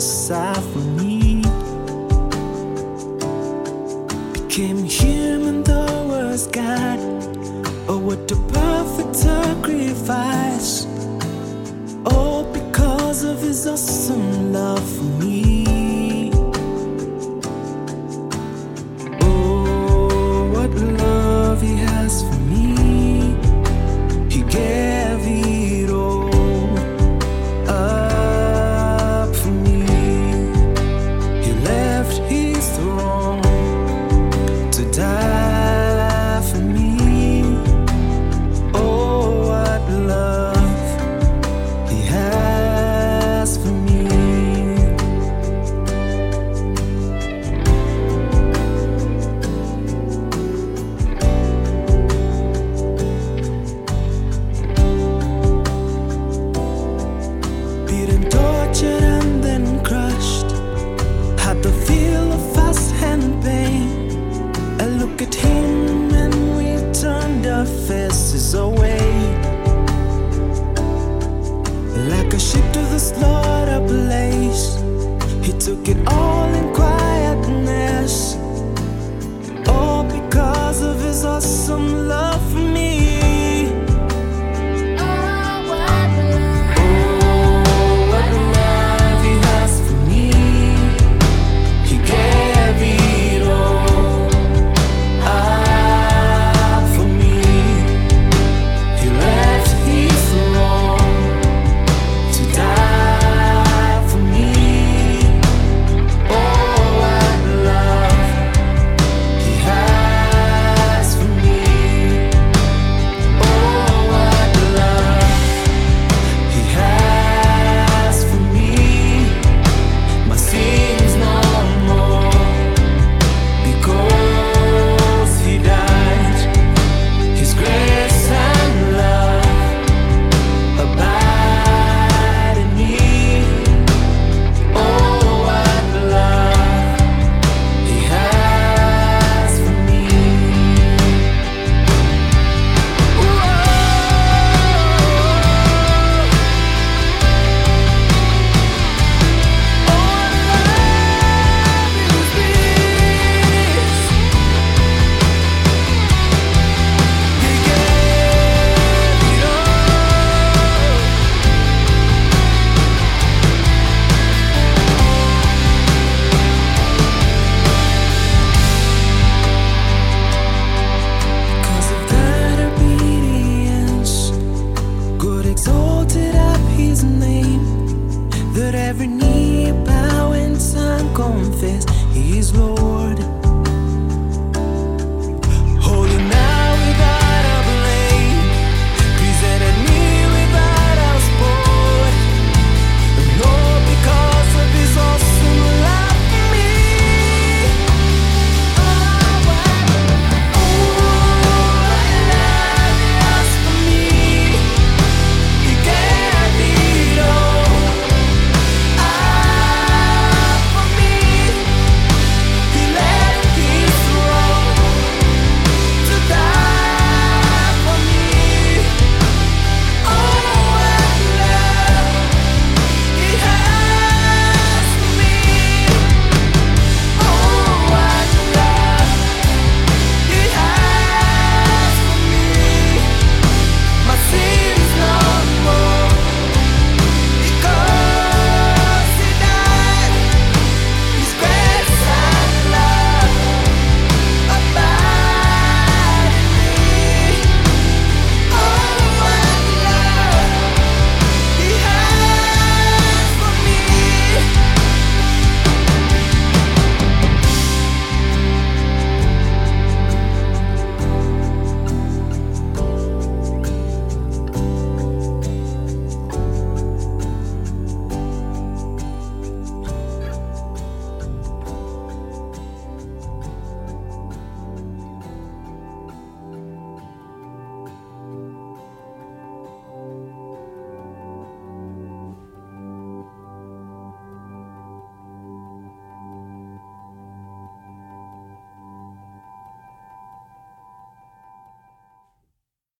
aside for me. Became human, though was God. Oh, what a perfect sacrifice! All because of His awesome love for me. took it all in quiet.